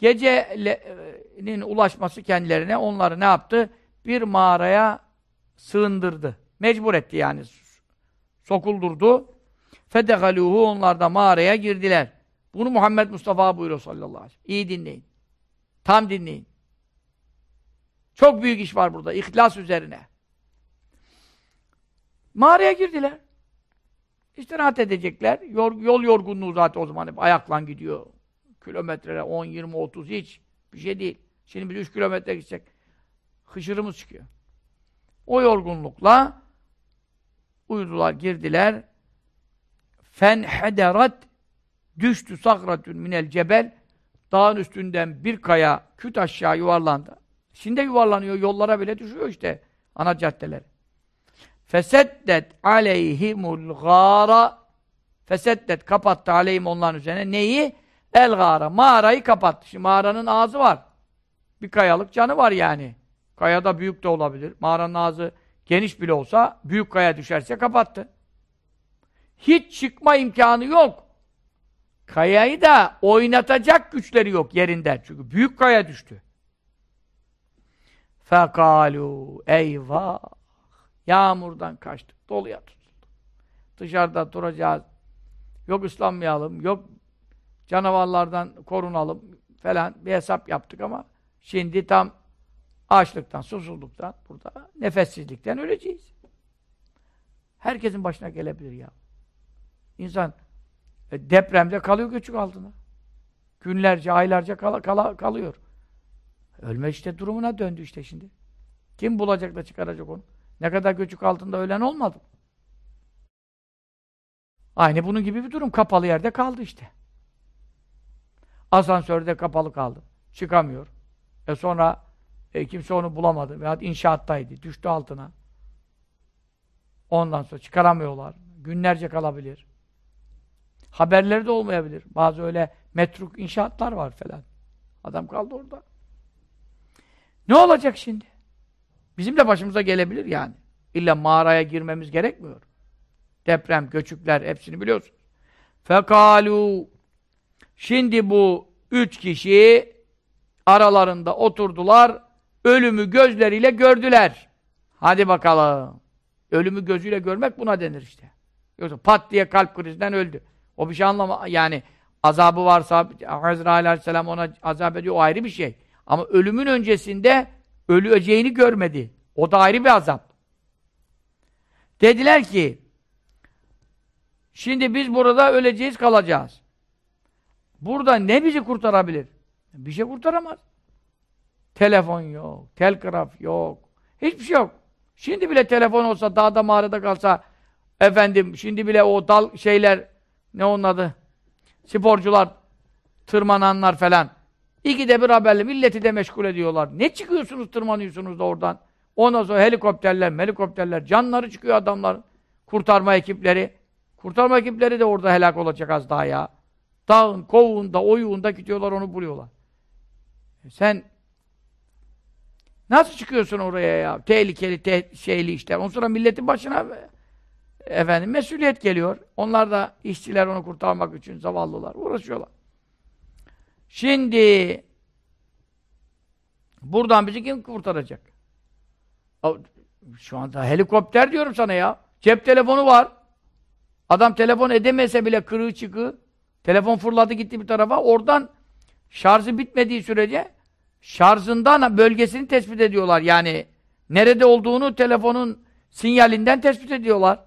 S1: Gecenin ulaşması kendilerine onları ne yaptı? Bir mağaraya sığındırdı. Mecbur etti yani. Sokuldurdu. Fedehaluhu onlar da mağaraya girdiler. Bunu Muhammed Mustafa buyuruyor sallallahu aleyhi ve sellem. İyi dinleyin. Tam dinleyin. Çok büyük iş var burada. İhlas üzerine. Mağaraya girdiler. İstirahat edecekler. Yol, yol yorgunluğu zaten o zaman hep ayaklan gidiyor. Kilometrelere 10, 20, 30 hiç bir şey değil. Şimdi bir 3 kilometre gidecek. Hışırımız çıkıyor. O yorgunlukla uyudular, girdiler. Fenhederat düştü sakratün minel cebel dağın üstünden bir kaya küt aşağı yuvarlandı. Şimdi yuvarlanıyor, yollara bile düşüyor işte ana caddeler. Feseddet aleyhimul gâra Feseddet kapattı aleyhim onların üzerine. Neyi? El gâra. Mağarayı kapattı. Şimdi mağaranın ağzı var. Bir kayalık canı var yani. Kaya da büyük de olabilir. Mağaranın ağzı geniş bile olsa büyük kaya düşerse kapattı. Hiç çıkma imkanı yok. Kayayı da oynatacak güçleri yok yerinden. Çünkü büyük kaya düştü. Fekalu eyvah. Yağmurdan kaçtık. Doluya tutuldu. Dışarıda duracağız. Yok ıslanmayalım. Yok canavarlardan korunalım falan bir hesap yaptık ama şimdi tam açlıktan, susuzluktan, burada nefessizlikten öleceğiz. Herkesin başına gelebilir ya. İnsan e, depremde kalıyor göçük altına. Günlerce, aylarca kal kal kalıyor. Ölme işte durumuna döndü işte şimdi. Kim bulacak da çıkaracak onu? Ne kadar göçük altında ölen olmadı. Aynı bunun gibi bir durum. Kapalı yerde kaldı işte. Asansörde kapalı kaldı. Çıkamıyor. E sonra e, kimse onu bulamadı. Veya inşaattaydı. Düştü altına. Ondan sonra çıkaramıyorlar. Günlerce kalabilir. Haberleri de olmayabilir. Bazı öyle metruk inşaatlar var falan. Adam kaldı orada. Ne olacak şimdi? Bizim de başımıza gelebilir yani. İlla mağaraya girmemiz gerekmiyor. Deprem, göçükler hepsini biliyorsun. Fekalu Şimdi bu üç kişi aralarında oturdular, ölümü gözleriyle gördüler. Hadi bakalım. Ölümü gözüyle görmek buna denir işte. Yoksa pat diye kalp krizinden öldü. O bir şey anlama yani azabı varsa Hazreti Aleyhisselam ona azap ediyor o ayrı bir şey. Ama ölümün öncesinde öleceğini görmedi. O da ayrı bir azap. Dediler ki şimdi biz burada öleceğiz kalacağız. Burada ne bizi kurtarabilir? Bir şey kurtaramaz. Telefon yok, telgraf yok, hiçbir şey yok. Şimdi bile telefon olsa, dağda mağarada kalsa, efendim, şimdi bile o dal şeyler, ne onun adı? Sporcular, tırmananlar falan. İkide bir haberle milleti de meşgul ediyorlar. Ne çıkıyorsunuz, tırmanıyorsunuz da oradan? Ondan sonra helikopterler, helikopterler, canları çıkıyor adamlar. Kurtarma ekipleri. Kurtarma ekipleri de orada helak olacak az daha ya. Dağın, kovuğunda, oyuğunda gidiyorlar onu buluyorlar. E sen nasıl çıkıyorsun oraya ya? Tehlikeli, te şeyli işler. Ondan sonra milletin başına efendim mesuliyet geliyor. Onlar da işçiler onu kurtarmak için zavallılar uğraşıyorlar. Şimdi buradan bizi kim kurtaracak? Şu anda helikopter diyorum sana ya. Cep telefonu var. Adam telefon edemese bile kırığı çıkı. Telefon fırladı gitti bir tarafa. Oradan şarjı bitmediği sürece şarjından bölgesini tespit ediyorlar. Yani nerede olduğunu telefonun sinyalinden tespit ediyorlar.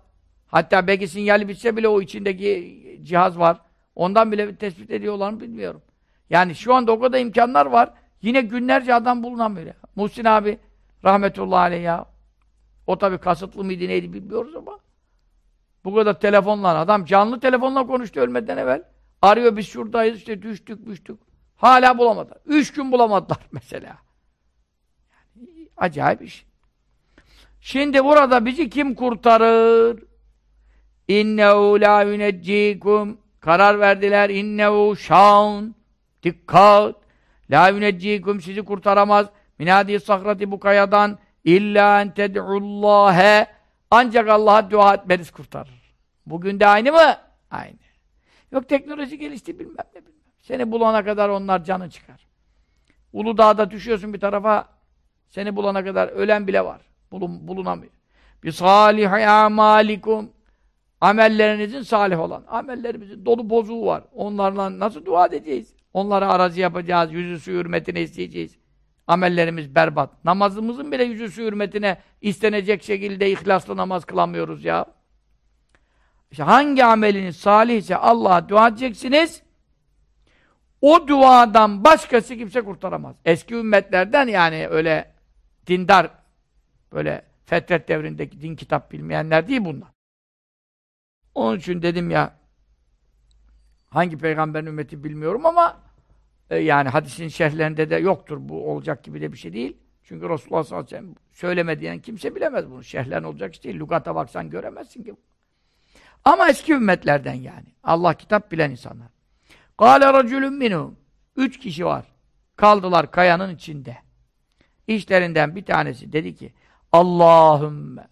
S1: Hatta belki sinyali bitse bile o içindeki cihaz var. Ondan bile tespit ediyorlar mı bilmiyorum. Yani şu anda o kadar imkanlar var. Yine günlerce adam bulunamıyor. Muhsin abi rahmetullahi aleyh ya. O tabi kasıtlı mıydı neydi bilmiyoruz ama. Bu kadar telefonla adam canlı telefonla konuştu ölmeden evvel. Arıyor biz şuradayız işte düştük düştük. Hala bulamadılar. Üç gün bulamadılar [LAUGHS] mesela. Yani, acayip iş. Şimdi burada bizi kim kurtarır? İnnehu la yuneccikum karar verdiler. İnnehu şaun dikkat la yuneccikum sizi kurtaramaz. Minadi sahrati bu kayadan illa en ted'ullâhe ancak Allah'a dua etmeniz kurtarır. Bugün de aynı mı? Aynı. Yok teknoloji gelişti bilmem ne bilmem. Seni bulana kadar onlar canı çıkar. Uludağ'da düşüyorsun bir tarafa seni bulana kadar ölen bile var. Bulun, bulunamıyor. Bir salih amalikum amellerinizin salih olan amellerimizin dolu bozuğu var. Onlarla nasıl dua edeceğiz? Onlara aracı yapacağız, yüzü su hürmetine isteyeceğiz. Amellerimiz berbat. Namazımızın bile yüzü su hürmetine istenecek şekilde ihlaslı namaz kılamıyoruz ya. İşte hangi ameliniz salih ise Allah'a dua edeceksiniz. O duadan başkası kimse kurtaramaz. Eski ümmetlerden yani öyle dindar, böyle fetret devrindeki din kitap bilmeyenler değil bunlar. Onun için dedim ya, hangi peygamberin ümmeti bilmiyorum ama e, yani hadisin şerhlerinde de yoktur bu olacak gibi de bir şey değil. Çünkü Resulullah sallallahu aleyhi ve sellem söyleme kimse bilemez bunu. Şerhlerin olacak iş değil. Lugata baksan göremezsin ki. Ama eski ümmetlerden yani. Allah kitap bilen insanlar. Kâle racülün minhum. Üç kişi var. Kaldılar kayanın içinde. İşlerinden bir tanesi dedi ki Allahümme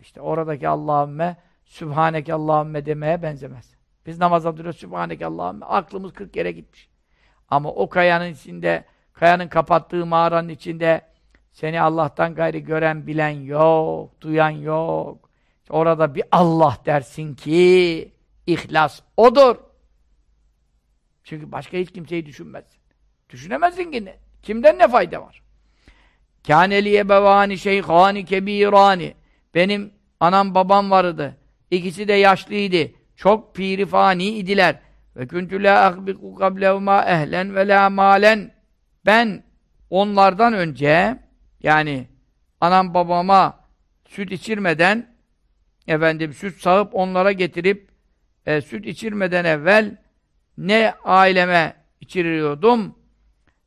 S1: işte oradaki Allahümme Sübhaneke Allahümme demeye benzemez. Biz namaza duruyoruz Sübhaneke Allahümme. Aklımız kırk yere gitmiş. Ama o kayanın içinde, kayanın kapattığı mağaranın içinde seni Allah'tan gayri gören, bilen yok, duyan yok. Orada bir Allah dersin ki ihlas odur. Çünkü başka hiç kimseyi düşünmezsin. Düşünemezsin ki ne? Kimden ne fayda var? Kâneliye bevâni şeyhâni kebîrâni. Benim anam babam vardı. İkisi de yaşlıydı. Çok pirifani idiler. Ve küntü lâ akbiku kablevmâ ehlen ve lâ mâlen. Ben onlardan önce yani anam babama süt içirmeden efendim süt sağıp onlara getirip e, süt içirmeden evvel ne aileme içiriyordum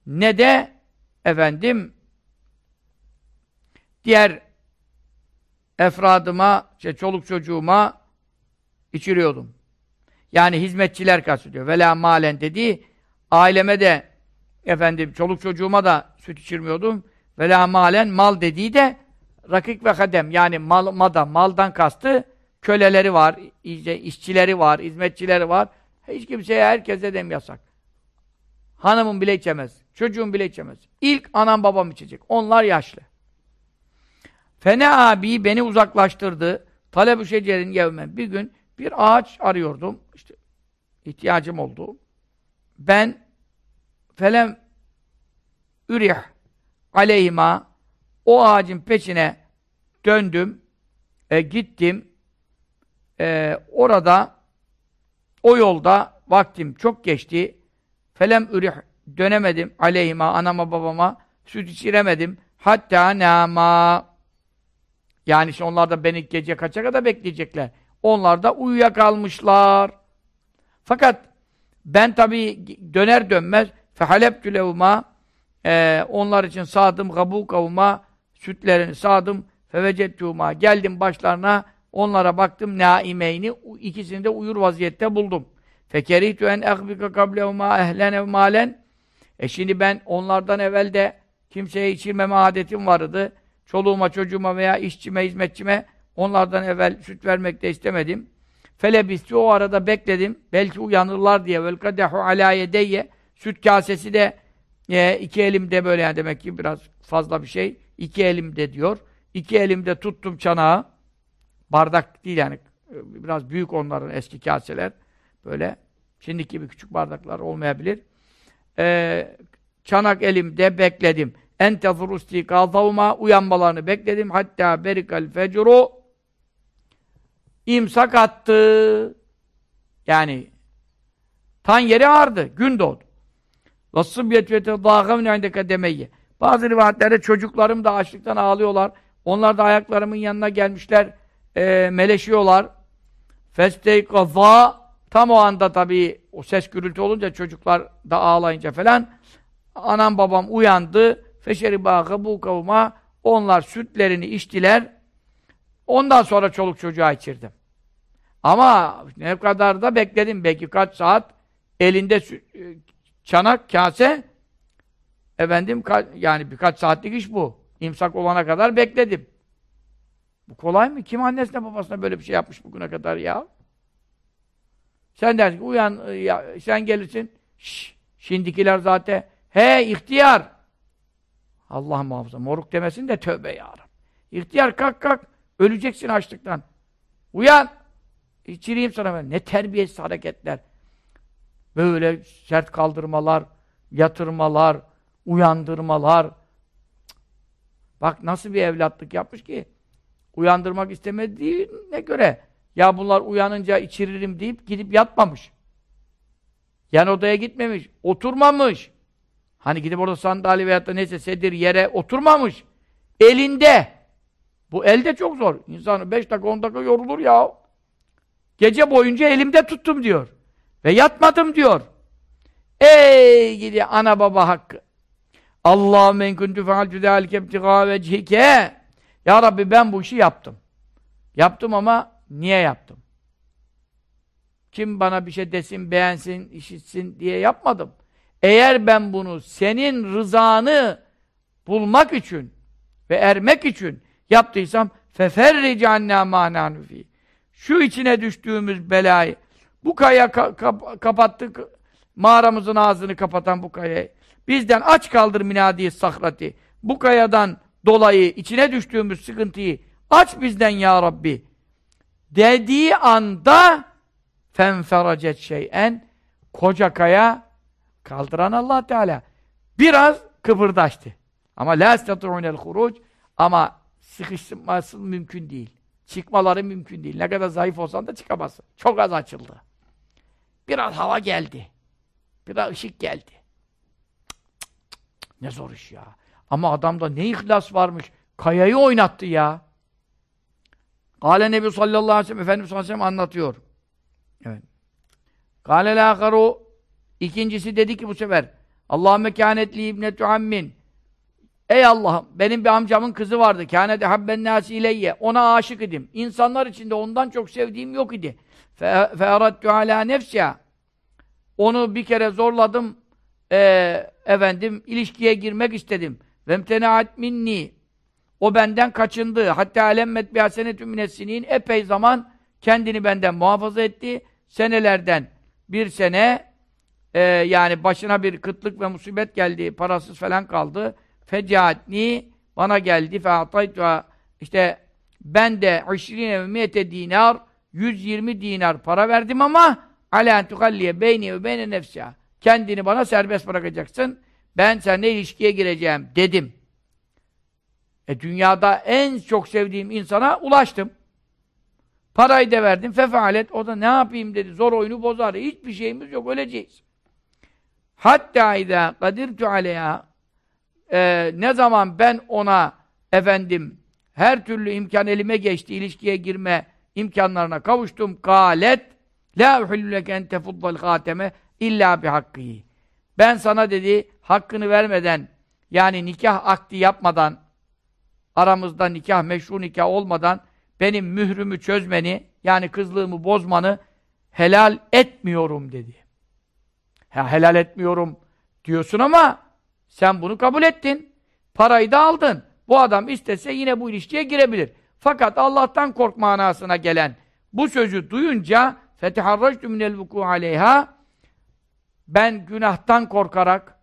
S1: ne de efendim diğer efradıma, işte çoluk çocuğuma içiriyordum. Yani hizmetçiler kastediyor. Vela malen dediği aileme de efendim çoluk çocuğuma da süt içirmiyordum. Vela malen mal dediği de rakik ve hadem yani mal, mada, maldan kastı köleleri var, işçileri var, hizmetçileri var. Hiç kimseye herkese dem yasak. Hanımın bile içemez. Çocuğun bile içemez. İlk anam babam içecek. Onlar yaşlı. Fene abi beni uzaklaştırdı. Talep-ü şecerin yevmen. Bir gün bir ağaç arıyordum. İşte ihtiyacım oldu. Ben felem ürih aleyhima o ağacın peşine döndüm. E, gittim. E, orada o yolda vaktim çok geçti. Felem ürih dönemedim aleyhima anama babama süt içiremedim. Hatta nama yani işte onlar da beni gece kaça kadar bekleyecekler. Onlar da uyuyakalmışlar. Fakat ben tabi döner dönmez fehaleptü levma e, onlar için sağdım gabu kavma sütlerini sağdım fevecettûmâ geldim başlarına onlara baktım naimeyni ikisini de uyur vaziyette buldum. Fekerihtu en ehbika kablevma ehlen ev malen e şimdi ben onlardan evvel de kimseye içirmeme adetim vardı. Çoluğuma, çocuğuma veya işçime, hizmetçime onlardan evvel süt vermek de istemedim. Felebisti o arada bekledim. Belki uyanırlar diye. Vel kadehu ala yedeyye. Süt kasesi de e, iki elimde böyle yani demek ki biraz fazla bir şey İki elimde diyor. İki elimde tuttum çanağı. Bardak değil yani. Biraz büyük onların eski kaseler. Böyle şimdiki gibi küçük bardaklar olmayabilir. Ee, çanak elimde bekledim. Entezur istikazavma uyanmalarını bekledim. Hatta berikal fecru imsak attı. Yani tan yeri ağırdı. Gün doğdu. وَالصُّبْيَتْ وَتَضَاغَوْنَ عِنْدَكَ demeyye. bazı rivayetlerde çocuklarım da açlıktan ağlıyorlar. Onlar da ayaklarımın yanına gelmişler, e, meleşiyorlar. Festeykaza tam o anda tabii o ses gürültü olunca çocuklar da ağlayınca falan anam babam uyandı. Feşeriba bu kavma onlar sütlerini içtiler. Ondan sonra çoluk çocuğa içirdim. Ama ne kadar da bekledim. Belki kaç saat elinde çanak, kase efendim yani birkaç saatlik iş bu. İmsak olana kadar bekledim. Bu kolay mı? Kim annesine babasına böyle bir şey yapmış bugüne kadar ya? Sen dersin ki uyan, e, ya, sen gelirsin. Şş, şimdikiler zaten he ihtiyar. Allah muhafaza. Moruk demesin de tövbe yarabbim. İhtiyar kalk kalk. Öleceksin açlıktan. Uyan. İçireyim sana ben. Ne terbiyesiz hareketler. Böyle sert kaldırmalar, yatırmalar, uyandırmalar. Bak nasıl bir evlatlık yapmış ki. Uyandırmak istemediğine göre ya bunlar uyanınca içiririm deyip gidip yatmamış. Yan odaya gitmemiş. Oturmamış. Hani gidip orada sandalye veyahut da neyse sedir yere oturmamış. Elinde. Bu elde çok zor. İnsanı beş dakika on dakika yorulur ya. Gece boyunca elimde tuttum diyor. Ve yatmadım diyor. Ey gidi ana baba hakkı. Allahümme in kuntu fealtü zâlike ibtigâ vechike. Ya Rabbi ben bu işi yaptım. Yaptım ama niye yaptım? Kim bana bir şey desin, beğensin, işitsin diye yapmadım. Eğer ben bunu senin rızanı bulmak için ve ermek için yaptıysam feferric anna mananu Şu içine düştüğümüz belayı bu kaya ka kap kapattık mağaramızın ağzını kapatan bu kayayı. Bizden aç kaldır minadiye sahrati. Bu kayadan dolayı içine düştüğümüz sıkıntıyı aç bizden ya Rabbi. Dediği anda fenferacet şeyen koca kaya kaldıran Allah Teala biraz kıpırdaştı. Ama la estatu'unel huruc ama sıkışması mümkün değil. Çıkmaları mümkün değil. Ne kadar zayıf olsan da çıkamazsın. Çok az açıldı. Biraz hava geldi. Biraz ışık geldi. Ne zor iş ya. Ama adamda ne ihlas varmış. Kayayı oynattı ya. Kale Nebi sallallahu aleyhi ve sellem Efendimiz sallallahu aleyhi ve sellem anlatıyor. Evet. Kale lâkaru İkincisi dedi ki bu sefer Allahümme kânetli ibnetu ammin Ey Allah'ım benim bir amcamın kızı vardı. Kânete habben nâsi ileyye. Ona aşık idim. İnsanlar içinde ondan çok sevdiğim yok idi. Fe eradtu alâ nefsiyâ. Onu bir kere zorladım. Ee, efendim ilişkiye girmek istedim. Vemtenaat minni. O benden kaçındı. Hatta alemmet bi hasenetü minessinin epey zaman kendini benden muhafaza etti. Senelerden bir sene e, yani başına bir kıtlık ve musibet geldi. Parasız falan kaldı. Fecaatni bana geldi. Feataytu işte ben de işrine ve miyete dinar 120 dinar para verdim ama alâ tukalliye beyni ve beyne nefsâ. Kendini bana serbest bırakacaksın. Ben seninle ilişkiye gireceğim dedim. E dünyada en çok sevdiğim insana ulaştım. Parayı da verdim. Fefaalet. O da ne yapayım dedi. Zor oyunu bozar. Hiçbir şeyimiz yok. Öleceğiz. Hatta idâ kadirtu aleyha e, ne zaman ben ona efendim her türlü imkan elime geçti, ilişkiye girme imkanlarına kavuştum. Galet la uhillu leke en hateme illa bi hakkihi. Ben sana dedi hakkını vermeden yani nikah akdi yapmadan aramızda nikah meşru nikah olmadan benim mührümü çözmeni yani kızlığımı bozmanı helal etmiyorum dedi. Ha, helal etmiyorum diyorsun ama sen bunu kabul ettin. Parayı da aldın. Bu adam istese yine bu ilişkiye girebilir. Fakat Allah'tan kork manasına gelen bu sözü duyunca فَتِحَرَّجْتُ مِنَ الْوُكُوا عَلَيْهَا ben günahtan korkarak,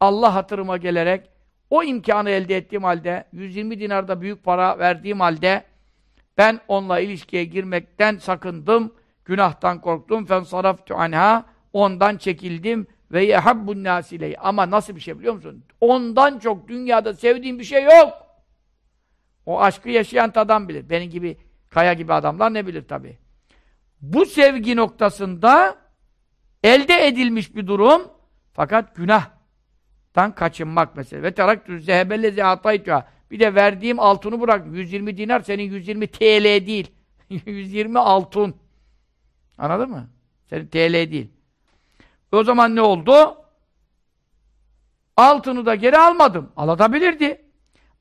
S1: Allah hatırıma gelerek, o imkanı elde ettiğim halde, 120 dinarda büyük para verdiğim halde, ben onunla ilişkiye girmekten sakındım, günahtan korktum, fensaraftu anha, ondan çekildim ve yehabbun nasileyi. Ama nasıl bir şey biliyor musun? Ondan çok dünyada sevdiğim bir şey yok. O aşkı yaşayan adam bilir. Benim gibi, kaya gibi adamlar ne bilir tabii. Bu sevgi noktasında elde edilmiş bir durum fakat günahtan kaçınmak mesela. Ve teraktü zehebellezi ataytuha. Bir de verdiğim altını bırak. 120 dinar senin 120 TL değil. [LAUGHS] 120 altın. Anladın mı? Senin TL değil. O zaman ne oldu? Altını da geri almadım. Alabilirdi.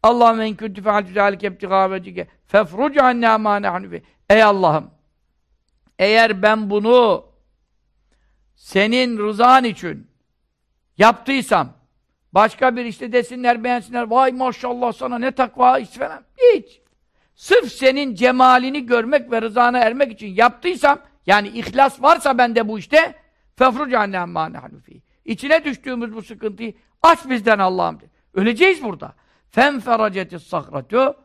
S1: Allahümme in kuntu fealtü zâlike ebtigâ vecike fefruc annâ mâ nehnu Ey Allah'ım eğer ben bunu senin rızan için yaptıysam, başka bir işte desinler, beğensinler, vay maşallah sana ne takva hiç falan, hiç. Sırf senin cemalini görmek ve rızana ermek için yaptıysam, yani ihlas varsa bende bu işte, fefruc annem ma nehnu İçine düştüğümüz bu sıkıntıyı aç bizden Allah'ım. Öleceğiz burada. Fenferacetis sahratu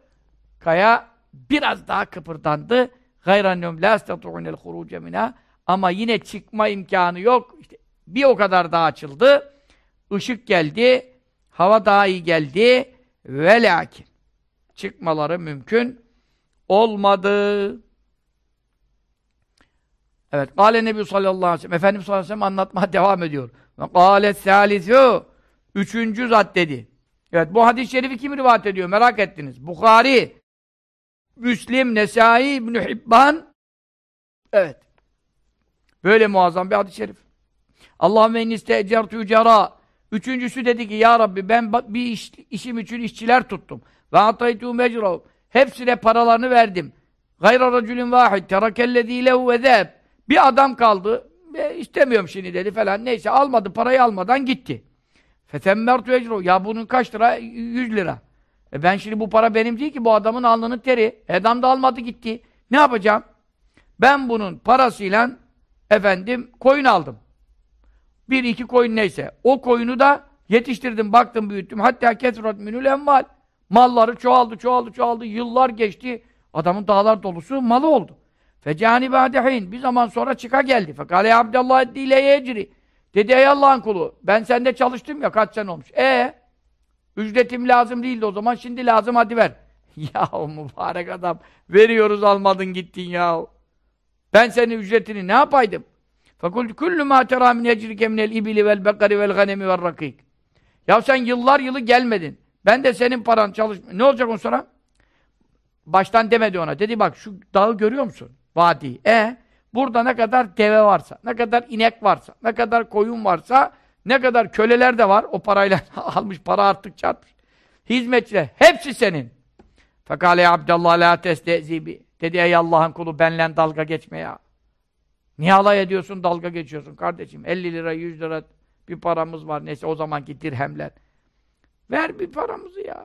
S1: kaya biraz daha kıpırdandı. Gayrannum la estatu'unel huruce minha ama yine çıkma imkanı yok. İşte bir o kadar daha açıldı. Işık geldi. Hava daha iyi geldi. Ve lakin çıkmaları mümkün olmadı. Evet. Kale Nebi sallallahu aleyhi ve sellem. Efendimiz sallallahu aleyhi ve sellem anlatmaya [LAUGHS] devam ediyor. Ve kâle sâlisû Üçüncü zat dedi. Evet. Bu hadis-i şerifi kim rivayet ediyor? Merak ettiniz. Bukhari Müslim, Nesai, ibn Hibban evet. Böyle muazzam bir hadis-i şerif. Allahümme inniste tücara Üçüncüsü dedi ki ya Rabbi ben bir iş, işim için işçiler tuttum. Ve ataytu mecrav. Hepsine paralarını verdim. Gayra racülün vahid. Terakellezî lehu ve Bir adam kaldı. E, istemiyorum şimdi dedi falan. Neyse almadı. Parayı almadan gitti. Fetemmertu ecru. Ya bunun kaç lira? 100 lira. E ben şimdi bu para benim değil ki bu adamın alnının teri. Adam da almadı gitti. Ne yapacağım? Ben bunun parasıyla efendim koyun aldım. Bir iki koyun neyse. O koyunu da yetiştirdim, baktım, büyüttüm. Hatta kesrat minül enval. Malları çoğaldı, çoğaldı, çoğaldı. Yıllar geçti. Adamın dağlar dolusu malı oldu. Fecani ba'dehin. Bir zaman sonra çıka geldi. Fekale Abdullah eddiyle yecri. Dedi ey Allah'ın kulu. Ben sende çalıştım ya kaç sene olmuş. E Ücretim lazım değildi o zaman, şimdi lazım hadi ver. [LAUGHS] ya mübarek adam, veriyoruz almadın gittin ya. Ben senin ücretini ne yapaydım? Fakult kullu ma tera min ecrike minel ibili vel bekari vel ganemi vel rakik. Ya sen yıllar yılı gelmedin. Ben de senin paran çalış... Ne olacak on sonra? Baştan demedi ona. Dedi bak şu dağı görüyor musun? Vadi. E burada ne kadar deve varsa, ne kadar inek varsa, ne kadar koyun varsa ne kadar köleler de var, o parayla [LAUGHS] almış, para arttıkça artmış. Hizmetçiler, hepsi senin. Fekale Abdullah la testezibi. Dedi ey Allah'ın kulu benle dalga geçme ya. Niye alay ediyorsun, dalga geçiyorsun kardeşim? 50 lira, 100 lira bir paramız var. Neyse o zamanki dirhemler. Ver bir paramızı ya.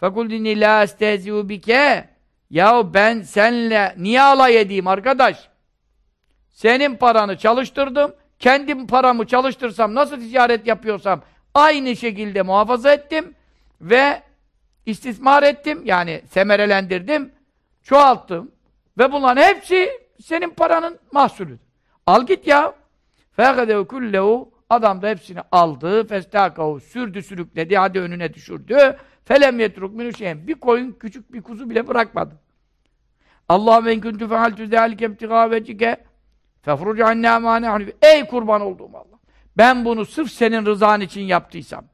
S1: Fekuldini la esteziu bike. Yahu ben senle niye alay edeyim arkadaş? Senin paranı çalıştırdım kendim paramı çalıştırsam, nasıl ticaret yapıyorsam aynı şekilde muhafaza ettim ve istismar ettim. Yani semerelendirdim, çoğalttım. Ve bunların hepsi senin paranın mahsulüdür. Al git ya. فَاَخَذَوْ كُلَّهُ Adam da hepsini aldı, festakahu sürdü sürükledi, hadi önüne düşürdü. Felem yetruk minü şeyin. Bir koyun, küçük bir kuzu bile bırakmadı. Allahümme in kuntu fealtu zâlike ibtigâ vecike Fefrucu annâ mâne Ey kurban olduğum Allah! Ben bunu sırf senin rızan için yaptıysam,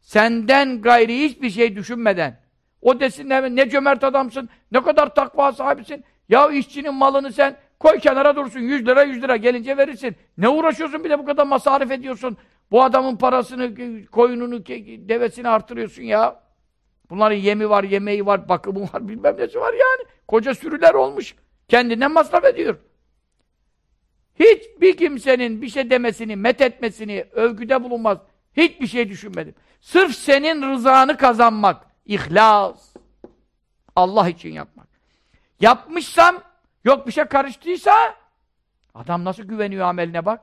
S1: senden gayri hiçbir şey düşünmeden, o desinler ne cömert adamsın, ne kadar takva sahibisin, ya işçinin malını sen koy kenara dursun, 100 lira 100 lira gelince verirsin. Ne uğraşıyorsun bir de bu kadar masarif ediyorsun, bu adamın parasını, koyununu, devesini artırıyorsun ya. Bunların yemi var, yemeği var, bakımı var, bilmem nesi var yani. Koca sürüler olmuş. Kendinden masraf ediyor. Hiçbir kimsenin bir şey demesini, methetmesini, övgüde bulunmaz. Hiçbir şey düşünmedim. Sırf senin rızanı kazanmak, ihlas. Allah için yapmak. Yapmışsam, yok bir şey karıştıysa, adam nasıl güveniyor ameline bak.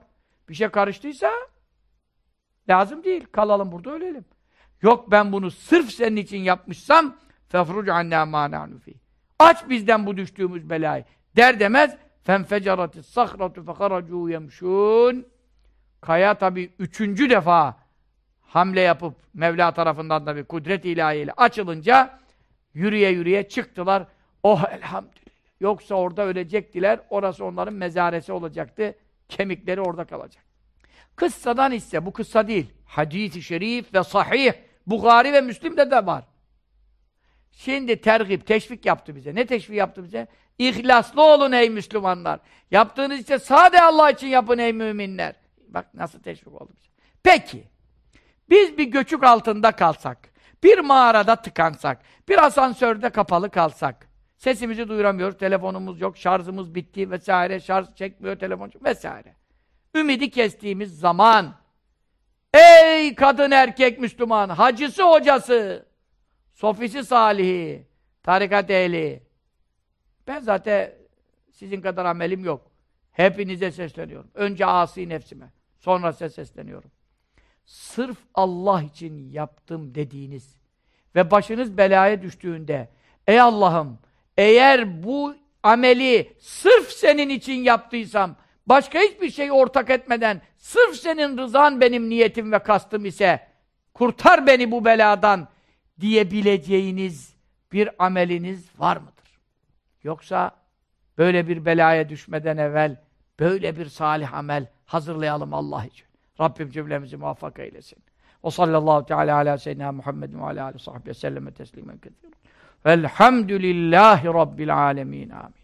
S1: Bir şey karıştıysa, lazım değil. Kalalım burada ölelim. Yok ben bunu sırf senin için yapmışsam, fefruc anna ma nahnu fi. Aç bizden bu düştüğümüz belayı. Der demez, fenfeceratis sahratu fekaracu yemşun. Kaya tabi üçüncü defa hamle yapıp Mevla tarafından da bir kudret ilahiyle açılınca yürüye yürüye çıktılar. Oh elhamdülillah. Yoksa orada ölecektiler. Orası onların mezaresi olacaktı. Kemikleri orada kalacak. Kıssadan ise bu kıssa değil. Hadis-i şerif ve sahih. Bukhari ve Müslim'de de var. Şimdi tergip, teşvik yaptı bize. Ne teşvik yaptı bize? İhlaslı olun ey Müslümanlar. Yaptığınız işte sade Allah için yapın ey müminler. Bak nasıl teşvik oldu bize. Peki, biz bir göçük altında kalsak, bir mağarada tıkansak, bir asansörde kapalı kalsak, sesimizi duyuramıyoruz, telefonumuz yok, şarjımız bitti vesaire, şarj çekmiyor telefon vesaire. Ümidi kestiğimiz zaman, ey kadın erkek Müslüman, hacısı hocası, sofisi salihi, tarikat ehli, ben zaten sizin kadar amelim yok. Hepinize sesleniyorum. Önce asi nefsime, sonra size sesleniyorum sırf Allah için yaptım dediğiniz ve başınız belaya düştüğünde ey Allah'ım eğer bu ameli sırf senin için yaptıysam başka hiçbir şey ortak etmeden sırf senin rızan benim niyetim ve kastım ise kurtar beni bu beladan diyebileceğiniz bir ameliniz var mıdır? Yoksa böyle bir belaya düşmeden evvel böyle bir salih amel hazırlayalım Allah için. Rabbim cümlemizi muvaffak eylesin. O sallallahu teala ala seyyidina Muhammedin ve ala aleyhi ve selleme teslimen kethiren. Velhamdülillahi Rabbil alemin. Amin.